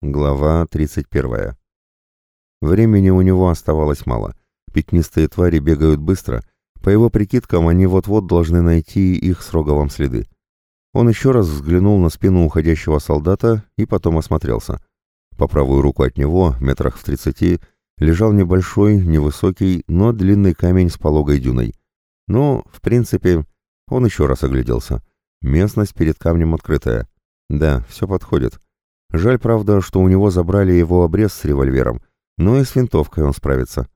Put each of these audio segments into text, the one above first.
Глава 31. Времени у него оставалось мало. Пятнистые твари бегают быстро. По его прикидкам, они вот-вот должны найти их с Роговом следы. Он еще раз взглянул на спину уходящего солдата и потом осмотрелся. По правую руку от него, метрах в тридцати, лежал небольшой, невысокий, но длинный камень с пологой дюной. Ну, в принципе, он еще раз огляделся. Местность перед камнем открытая. Да, все подходит. Жаль, правда, что у него забрали его обрез с револьвером, но и с винтовкой он справится.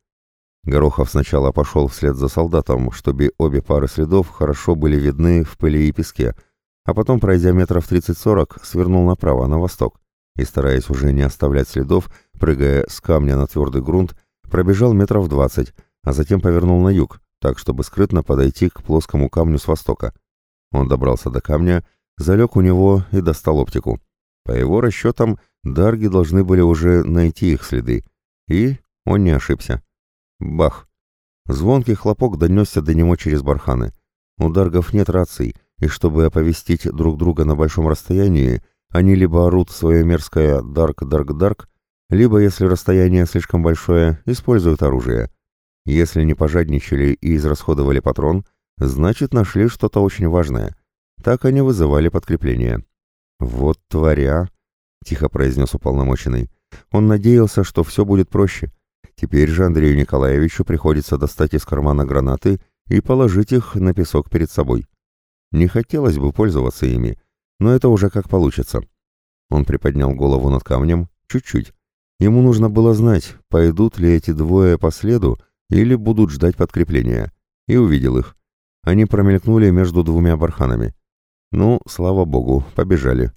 Горохов сначала пошел вслед за солдатом, чтобы обе пары следов хорошо были видны в пыли и песке, а потом, пройдя метров 30-40, свернул направо, на восток, и, стараясь уже не оставлять следов, прыгая с камня на твердый грунт, пробежал метров 20, а затем повернул на юг, так, чтобы скрытно подойти к плоскому камню с востока. Он добрался до камня, залег у него и достал оптику. По его расчетам, дарги должны были уже найти их следы. И он не ошибся. Бах! Звонкий хлопок донесся до него через барханы. У даргов нет раций, и чтобы оповестить друг друга на большом расстоянии, они либо орут свое мерзкое «дарк-дарк-дарк», либо, если расстояние слишком большое, используют оружие. Если не пожадничали и израсходовали патрон, значит нашли что-то очень важное. Так они вызывали подкрепление. «Вот тваря!» — тихо произнес уполномоченный. Он надеялся, что все будет проще. Теперь же Андрею Николаевичу приходится достать из кармана гранаты и положить их на песок перед собой. Не хотелось бы пользоваться ими, но это уже как получится. Он приподнял голову над камнем, чуть-чуть. Ему нужно было знать, пойдут ли эти двое по следу или будут ждать подкрепления. И увидел их. Они промелькнули между двумя барханами. Ну, слава богу, побежали.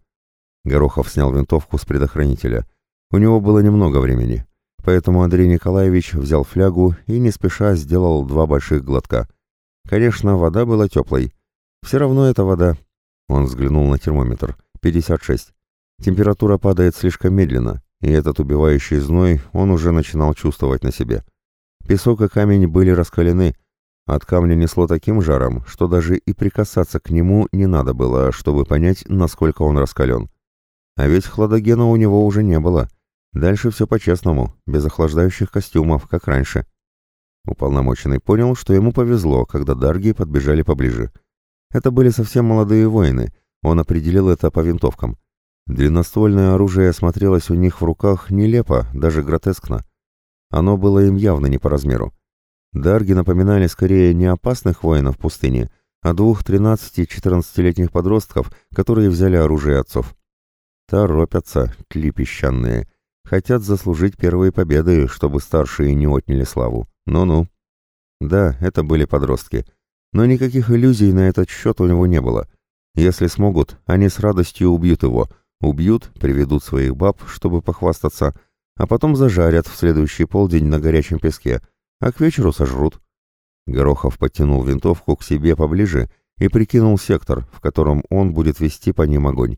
Горохов снял винтовку с предохранителя. У него было немного времени, поэтому Андрей Николаевич взял флягу и не спеша сделал два больших глотка. Конечно, вода была теплой. Все равно это вода. Он взглянул на термометр. 56. Температура падает слишком медленно, и этот убивающий зной он уже начинал чувствовать на себе. Песок и камень были раскалены, от камня несло таким жаром, что даже и прикасаться к нему не надо было, чтобы понять, насколько он раскален. А ведь хладогена у него уже не было. Дальше все по-честному, без охлаждающих костюмов, как раньше. Уполномоченный понял, что ему повезло, когда дарги подбежали поближе. Это были совсем молодые воины, он определил это по винтовкам. Длинноствольное оружие смотрелось у них в руках нелепо, даже гротескно. Оно было им явно не по размеру. Дарги напоминали скорее не опасных воинов пустыни, а двух 13-14-летних подростков, которые взяли оружие отцов. Торопятся, тли песчаные. Хотят заслужить первые победы, чтобы старшие не отняли славу. Ну-ну. Да, это были подростки. Но никаких иллюзий на этот счет у него не было. Если смогут, они с радостью убьют его. Убьют, приведут своих баб, чтобы похвастаться, а потом зажарят в следующий полдень на горячем песке — а к вечеру сожрут. Горохов подтянул винтовку к себе поближе и прикинул сектор, в котором он будет вести по ним огонь.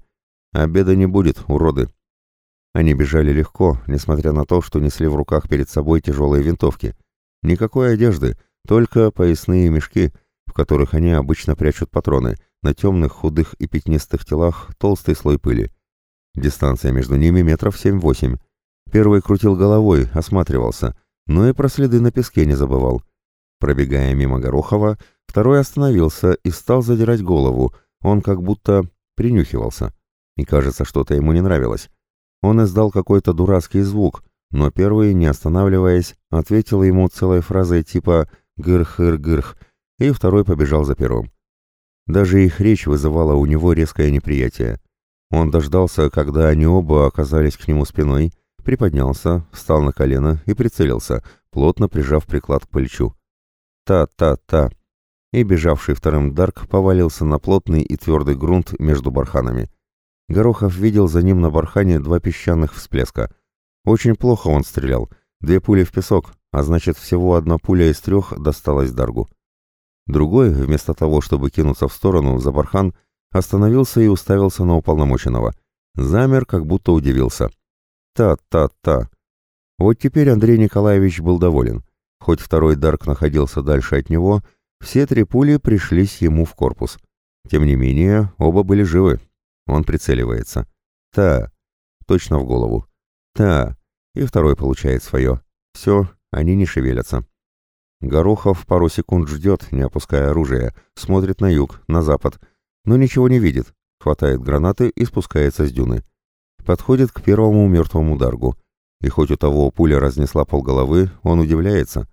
Обеда не будет, уроды. Они бежали легко, несмотря на то, что несли в руках перед собой тяжелые винтовки. Никакой одежды, только поясные мешки, в которых они обычно прячут патроны, на темных, худых и пятнистых телах толстый слой пыли. Дистанция между ними метров семь-восемь. Первый крутил головой, осматривался — но и про следы на песке не забывал. Пробегая мимо Горохова, второй остановился и стал задирать голову, он как будто принюхивался. И кажется, что-то ему не нравилось. Он издал какой-то дурацкий звук, но первый, не останавливаясь, ответил ему целой фразой типа «гырх-гыр-гырх», и второй побежал за первым. Даже их речь вызывала у него резкое неприятие. Он дождался, когда они оба оказались к нему спиной, приподнялся, встал на колено и прицелился, плотно прижав приклад к плечу. Та-та-та. И бежавший вторым Дарк повалился на плотный и твердый грунт между барханами. Горохов видел за ним на бархане два песчаных всплеска. Очень плохо он стрелял. Две пули в песок, а значит всего одна пуля из трех досталась Даргу. Другой, вместо того, чтобы кинуться в сторону, за бархан, остановился и уставился на уполномоченного. Замер, как будто удивился. Та-та-та. Вот теперь Андрей Николаевич был доволен. Хоть второй Дарк находился дальше от него, все три пули пришлись ему в корпус. Тем не менее, оба были живы. Он прицеливается. Та. Точно в голову. Да, и второй получает свое. Все, они не шевелятся. Горохов пару секунд ждет, не опуская оружие, смотрит на юг, на запад, но ничего не видит, хватает гранаты и спускается с дюны. Подходит к первому мертвому даргу. И хоть у того пуля разнесла полголовы, он удивляется.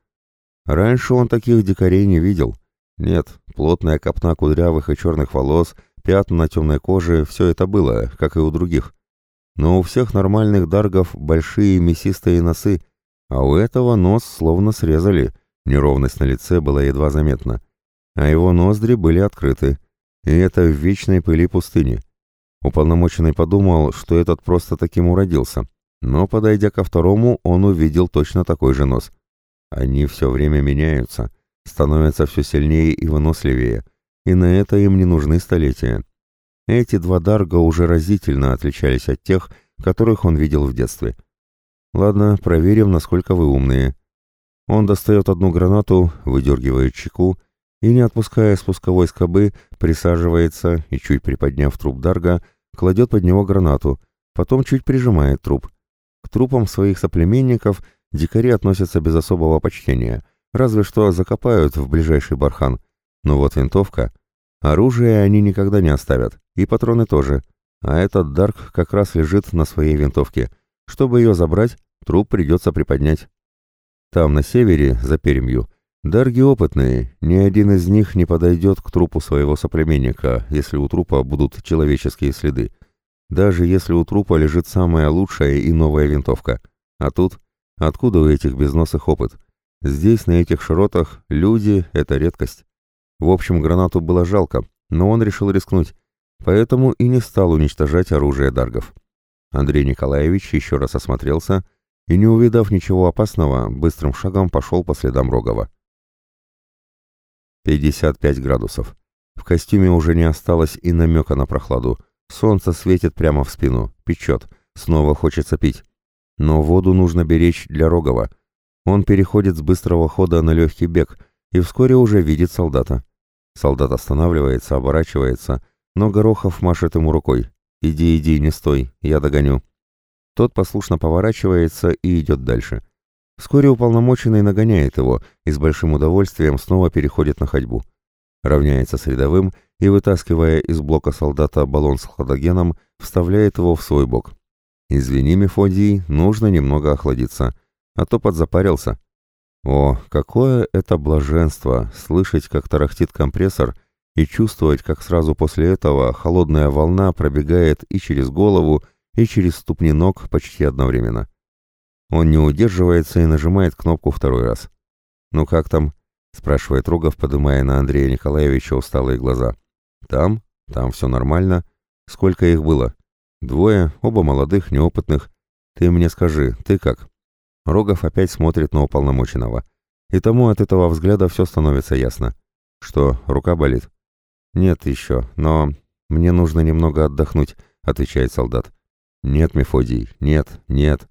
Раньше он таких дикарей не видел. Нет, плотная копна кудрявых и черных волос, пятна на темной коже — все это было, как и у других. Но у всех нормальных даргов большие мясистые носы, а у этого нос словно срезали, неровность на лице была едва заметна. А его ноздри были открыты, и это в вечной пыли пустыни. Уполномоченный подумал, что этот просто таким уродился, но, подойдя ко второму, он увидел точно такой же нос. Они все время меняются, становятся все сильнее и выносливее, и на это им не нужны столетия. Эти два дарга уже разительно отличались от тех, которых он видел в детстве. Ладно, проверим, насколько вы умные. Он достает одну гранату, выдергивает чеку и, не отпуская спусковой скобы, присаживается и, чуть приподняв труп дарга, кладет под него гранату, потом чуть прижимает труп. К трупам своих соплеменников дикари относятся без особого почтения, разве что закопают в ближайший бархан. Но вот винтовка... Оружие они никогда не оставят, и патроны тоже. А этот Дарк как раз лежит на своей винтовке. Чтобы ее забрать, труп придется приподнять. Там, на севере, за Перемью, Дарги опытные, ни один из них не подойдет к трупу своего соплеменника, если у трупа будут человеческие следы. Даже если у трупа лежит самая лучшая и новая винтовка. А тут, откуда у этих безносых опыт? Здесь, на этих широтах, люди — это редкость. В общем, гранату было жалко, но он решил рискнуть, поэтому и не стал уничтожать оружие даргов. Андрей Николаевич еще раз осмотрелся и, не увидав ничего опасного, быстрым шагом пошел по следам Рогова. 55 градусов. В костюме уже не осталось и намека на прохладу. Солнце светит прямо в спину, печет, снова хочется пить. Но воду нужно беречь для Рогова. Он переходит с быстрого хода на легкий бег и вскоре уже видит солдата. Солдат останавливается, оборачивается, но Горохов машет ему рукой. «Иди, иди, не стой, я догоню». Тот послушно поворачивается и идет дальше. Вскоре уполномоченный нагоняет его и с большим удовольствием снова переходит на ходьбу. Равняется с рядовым и, вытаскивая из блока солдата баллон с хладогеном, вставляет его в свой бок. «Извини, Мефодий, нужно немного охладиться, а то подзапарился». О, какое это блаженство слышать, как тарахтит компрессор, и чувствовать, как сразу после этого холодная волна пробегает и через голову, и через ступни ног почти одновременно. Он не удерживается и нажимает кнопку второй раз. «Ну как там?» — спрашивает Рогов, поднимая на Андрея Николаевича усталые глаза. «Там? Там все нормально. Сколько их было?» «Двое, оба молодых, неопытных. Ты мне скажи, ты как?» Рогов опять смотрит на уполномоченного. И тому от этого взгляда все становится ясно. «Что, рука болит?» «Нет еще, но мне нужно немного отдохнуть», — отвечает солдат. «Нет, Мефодий, нет, нет».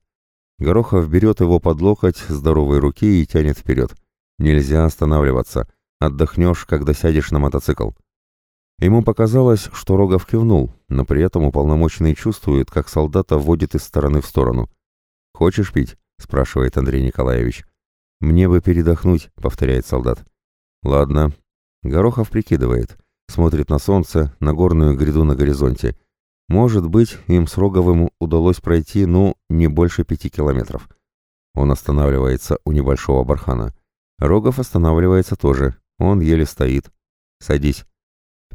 Горохов берет его под локоть здоровой руки и тянет вперед. «Нельзя останавливаться. Отдохнешь, когда сядешь на мотоцикл». Ему показалось, что Рогов кивнул, но при этом уполномоченный чувствует, как солдата водит из стороны в сторону. «Хочешь пить?» — спрашивает Андрей Николаевич. «Мне бы передохнуть», — повторяет солдат. «Ладно». Горохов прикидывает. Смотрит на солнце, на горную гряду на горизонте. Может быть, им с Роговым удалось пройти, ну, не больше пяти километров. Он останавливается у небольшого бархана. Рогов останавливается тоже. Он еле стоит. «Садись».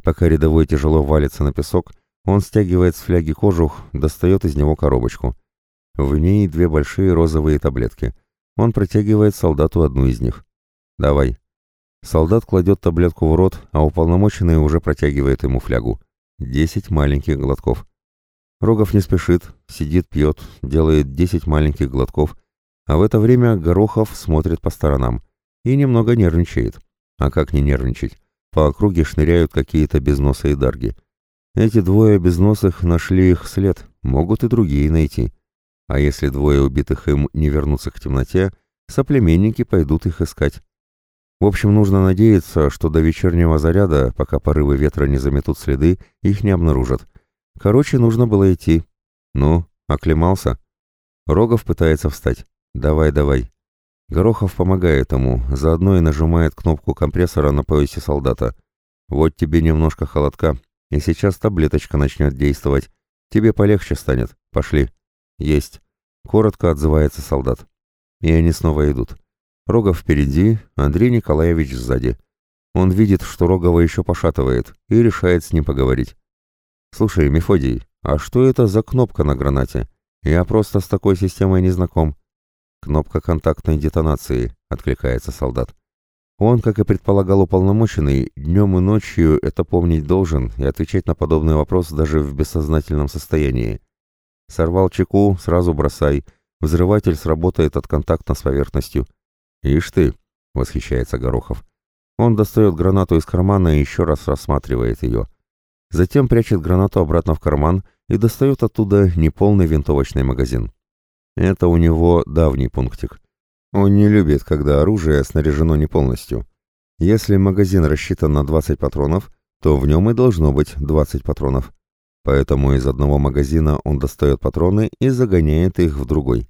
Пока рядовой тяжело валится на песок, он стягивает с фляги кожух, достает из него коробочку. В ней две большие розовые таблетки. Он протягивает солдату одну из них. «Давай». Солдат кладет таблетку в рот, а уполномоченный уже протягивает ему флягу. Десять маленьких глотков. Рогов не спешит, сидит, пьет, делает десять маленьких глотков, а в это время Горохов смотрит по сторонам и немного нервничает. А как не нервничать? По округе шныряют какие-то безносые дарги. Эти двое безносых нашли их след, могут и другие найти. А если двое убитых им не вернутся к темноте, соплеменники пойдут их искать. В общем, нужно надеяться, что до вечернего заряда, пока порывы ветра не заметут следы, их не обнаружат. Короче, нужно было идти. Ну, оклемался. Рогов пытается встать. «Давай, давай». Горохов помогает ему, заодно и нажимает кнопку компрессора на поясе солдата. «Вот тебе немножко холодка, и сейчас таблеточка начнет действовать. Тебе полегче станет. Пошли». «Есть». Коротко отзывается солдат. И они снова идут. Рогов впереди, Андрей Николаевич сзади. Он видит, что Рогова еще пошатывает, и решает с ним поговорить. «Слушай, Мефодий, а что это за кнопка на гранате? Я просто с такой системой не знаком». «Кнопка контактной детонации», — откликается солдат. Он, как и предполагал уполномоченный, днем и ночью это помнить должен и отвечать на подобный вопрос даже в бессознательном состоянии. Сорвал чеку, сразу бросай. Взрыватель сработает от контакта с поверхностью. «Ишь ты!» — восхищается Горохов. Он достает гранату из кармана и еще раз рассматривает ее. Затем прячет гранату обратно в карман и достает оттуда неполный винтовочный магазин. Это у него давний пунктик. Он не любит, когда оружие снаряжено не полностью. Если магазин рассчитан на 20 патронов, то в нем и должно быть 20 патронов. Поэтому из одного магазина он достает патроны и загоняет их в другой.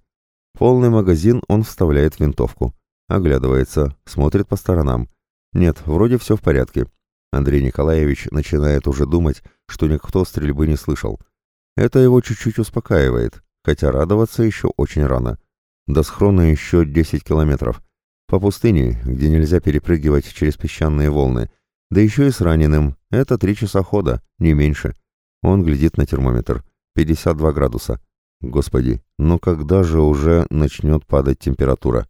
Полный магазин он вставляет в винтовку. Оглядывается, смотрит по сторонам. Нет, вроде все в порядке. Андрей Николаевич начинает уже думать, что никто стрельбы не слышал. Это его чуть-чуть успокаивает, хотя радоваться еще очень рано. До схрона еще 10 километров. По пустыне, где нельзя перепрыгивать через песчаные волны. Да еще и с раненым. Это три часа хода, не меньше. Он глядит на термометр. 52 градуса. Господи, ну когда же уже начнет падать температура?